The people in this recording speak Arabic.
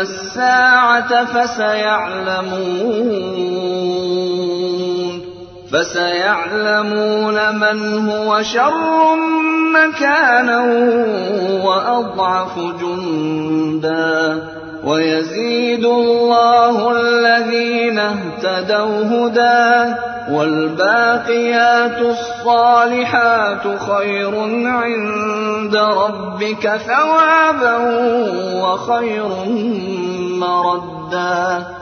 السَّاعَةَ فَسَيَعْلَمُونَ. مَنْ هُوَ شَرٌّ مَّكَانًا وَأَضْعَفُ جُندًا. وَيَزِيدُ اللَّهُ الَّذِينَ اهْتَدَوْا هُدًى ۗ. وَالْبَاقِيَاتُ الصَّالِحَاتُ خَيْرٌ عِندَ رَبِّكَ ثَوَابًا وَخَيْرٌ مَّرَدًّا.